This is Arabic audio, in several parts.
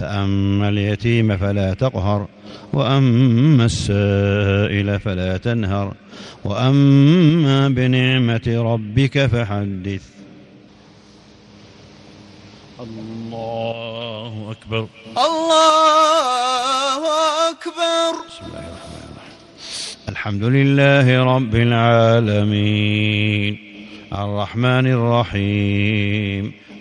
فأما اليتيم فلا تقهر وأما السائل فلا تنهر وأما بنعمة ربك فحدث. الله أكبر. الله أكبر. بسم الله الرحمن الرحيم. الحمد لله رب العالمين. الرحمن الرحيم.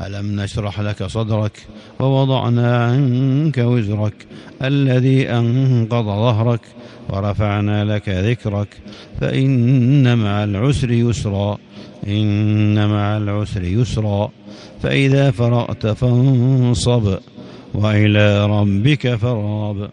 ألم نشرح لك صدرك ووضعنا عنك وزرك الذي أنقض ظهرك ورفعنا لك ذكرك فإن مع العسر يسرا إن مع العسر يسرا. فإذا فرغت فانصب وإلى ربك فارغب.